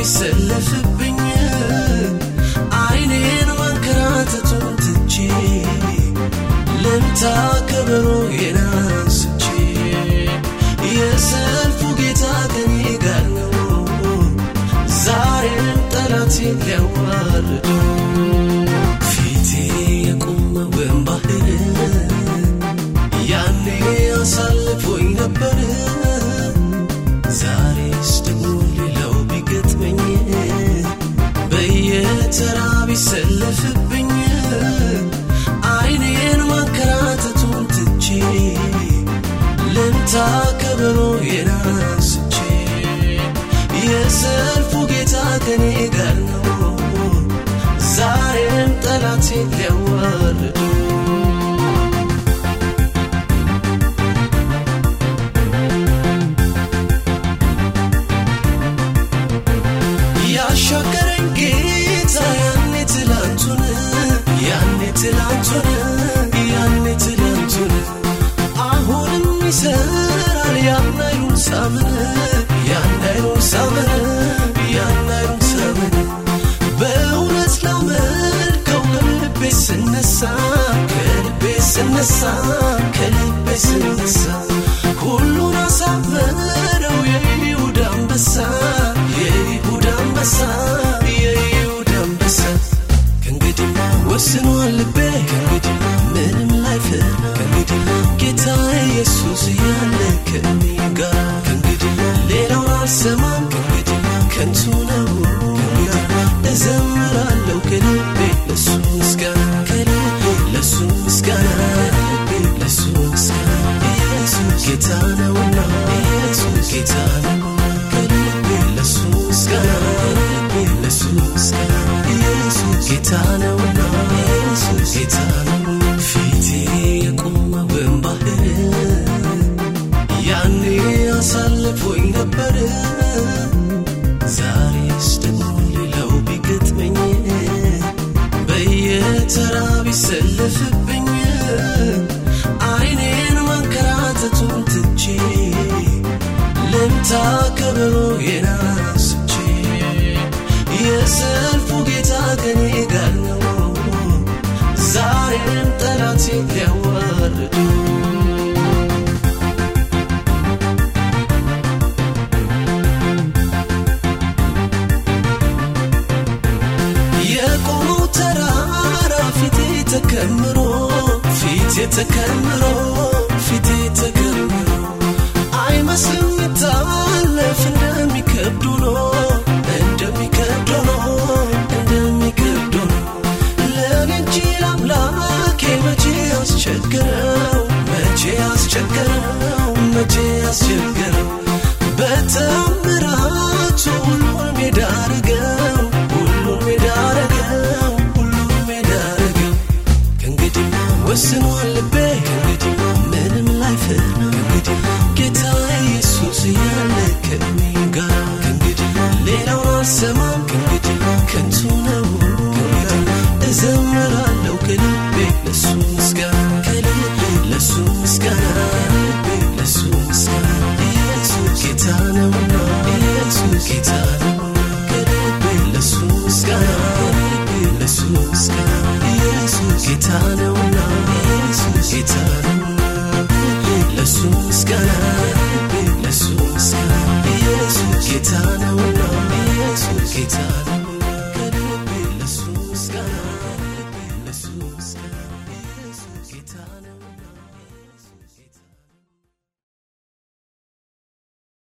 ቢሰለፍብኝ አይኔን ማንከራተቱን ትቼ ለምታ ከበሮ የናስቼ የሰልፉ ጌታ ከኔ ጋር ነው ዛሬም ጠላቴን ሊያዋርደው በየተራ ቢሰለፍብኝ አይኔን ማንከራተቱን ትቼ ልምታ ከበሮ የናስቼ የሰልፉ ጌታ ከኔ ጋር ነው። ዛሬም ጠላቴ ሊያዋርዱ ያሻገረኝ ስነሳ ከልቤ ስነሳ ከልቤ ስነሳ ሁሉን አሳመረው የይሁዳ አንበሳ የይሁዳ አንበሳ የይሁዳ አንበሳ። ከእንግዲህማ ወስኗል ልቤ ከእንግዲህማ ምንም ላይፈራ ከእንግዲህማ ጌታ ኢየሱስ እያለ ከእኔ ጋር ከእንግዲህማ ሌላውን አልሰማም ከእንግዲህማ ከንቱ ነውና ኢየሱስ ጌታ ጌታ ነውና ልምታ ከበሮ የናስቼ የሰልፉ ጌታ ከኔ ጋር ነው። ዛሬም ጠላቴ ሊያዋርዱ የቆመው ተራራ ፊቴ ተከምሮ ፊቴ ተከምሮ ፊቴ ተከምሮ አይመስልም ይታለፍ እንደሚከብዱ ነው እንደሚከብዱ ነው እንደሚከብዱ ነው መቼ አስቸገረው? መቼ አስቸገረው? መቼ በተአምራቱ ኢየሱስ